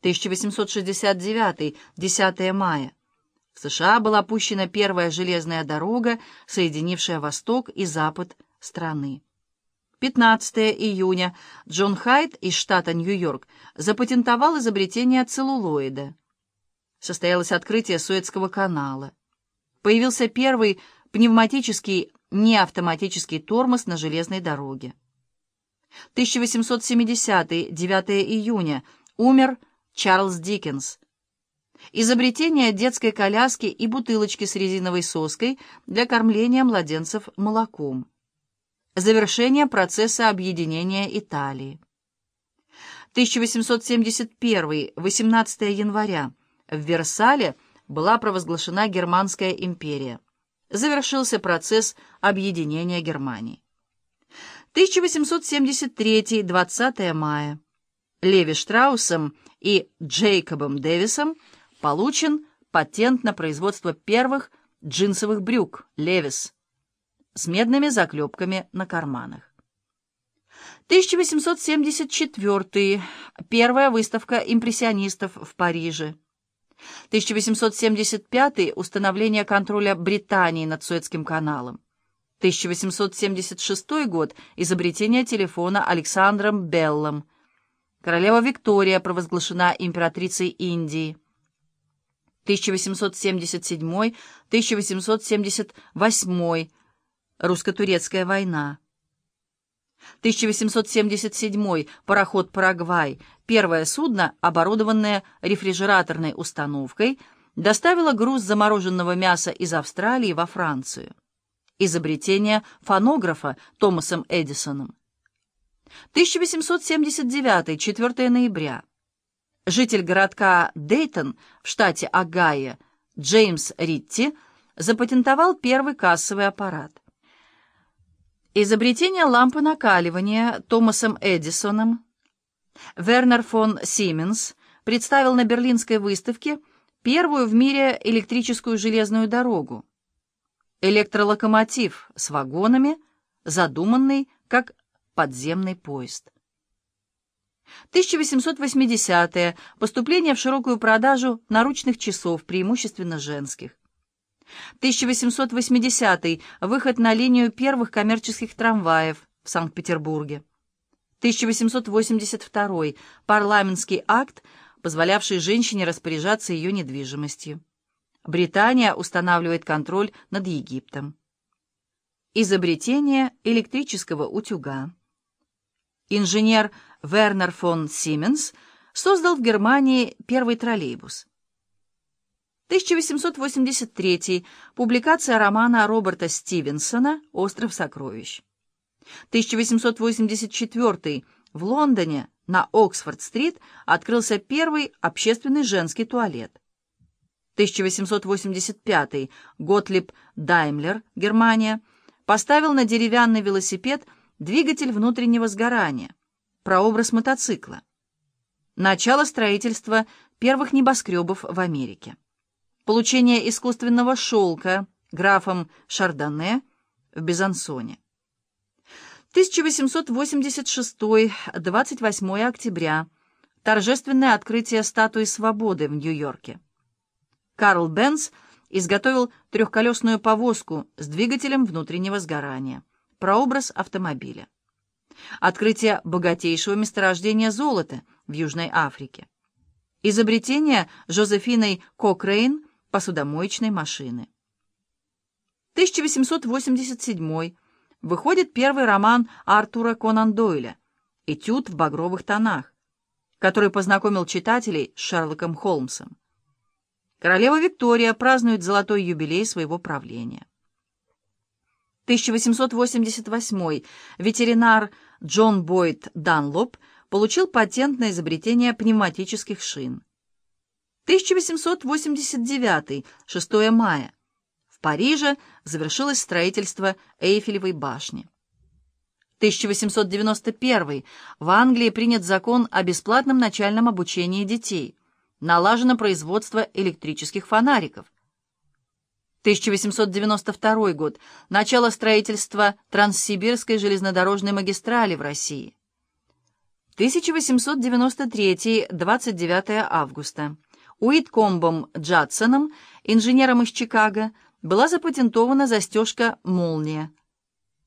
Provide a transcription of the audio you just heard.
1869, 10 мая. В США была пущена первая железная дорога, соединившая восток и запад страны. 15 июня Джон Хайт из штата Нью-Йорк запатентовал изобретение целлулоида. Состоялось открытие Суэцкого канала. Появился первый пневматический неавтоматический тормоз на железной дороге. 1870 9 июня умер Чарльз Диккенс. Изобретение детской коляски и бутылочки с резиновой соской для кормления младенцев молоком. Завершение процесса объединения Италии. 1871, 18 января. В Версале была провозглашена Германская империя. Завершился процесс объединения Германии. 1873, 20 мая. Леви Штраусом и Джейкобом Дэвисом получен патент на производство первых джинсовых брюк «Левис» с медными заклепками на карманах. 1874. Первая выставка импрессионистов в Париже. 1875. Установление контроля Британии над Суэцким каналом. 1876 год. Изобретение телефона Александром Беллом. Королева Виктория провозглашена императрицей Индии. 1877-1878. Русско-турецкая война. 1877. Пароход «Парагвай». Первое судно, оборудованное рефрижераторной установкой, доставило груз замороженного мяса из Австралии во Францию. Изобретение фонографа Томасом Эдисоном. 1879, 4 ноября. Житель городка Дейтон в штате Огайо Джеймс Ритти запатентовал первый кассовый аппарат. Изобретение лампы накаливания Томасом Эдисоном Вернер фон Сименс представил на Берлинской выставке первую в мире электрическую железную дорогу. Электролокомотив с вагонами, задуманный как подземный поезд. 1880-е. Поступление в широкую продажу наручных часов, преимущественно женских. 1880-й. Выход на линию первых коммерческих трамваев в Санкт-Петербурге. 1882. Парламентский акт, позволявший женщине распоряжаться ее недвижимостью. Британия устанавливает контроль над Египтом. Изобретение электрического утюга. Инженер Вернер фон Сименс создал в Германии первый троллейбус. 1883. Публикация романа Роберта Стивенсона «Остров сокровищ». 1884. В Лондоне на Оксфорд-стрит открылся первый общественный женский туалет. 1885. Готлиб Даймлер, Германия, поставил на деревянный велосипед двигатель внутреннего сгорания, прообраз мотоцикла. Начало строительства первых небоскребов в Америке. Получение искусственного шелка графом Шардоне в Безансоне. 1886, 28 октября. Торжественное открытие статуи свободы в Нью-Йорке. Карл Бенц изготовил трехколесную повозку с двигателем внутреннего сгорания. Прообраз автомобиля. Открытие богатейшего месторождения золота в Южной Африке. Изобретение Жозефиной Кокрейн посудомоечной машины. 1887 выходит первый роман Артура Конан Дойля «Этюд в багровых тонах», который познакомил читателей с Шерлоком Холмсом. Королева Виктория празднует золотой юбилей своего правления. 1888 ветеринар Джон Бойд Данлоп получил патент на изобретение пневматических шин. 1889, 6 мая. В Париже завершилось строительство Эйфелевой башни. 1891. В Англии принят закон о бесплатном начальном обучении детей. Налажено производство электрических фонариков. 1892 год. Начало строительства Транссибирской железнодорожной магистрали в России. 1893, 29 августа. Уиткомбом Джадсоном, инженером из Чикаго, была запатентована застежка «Молния».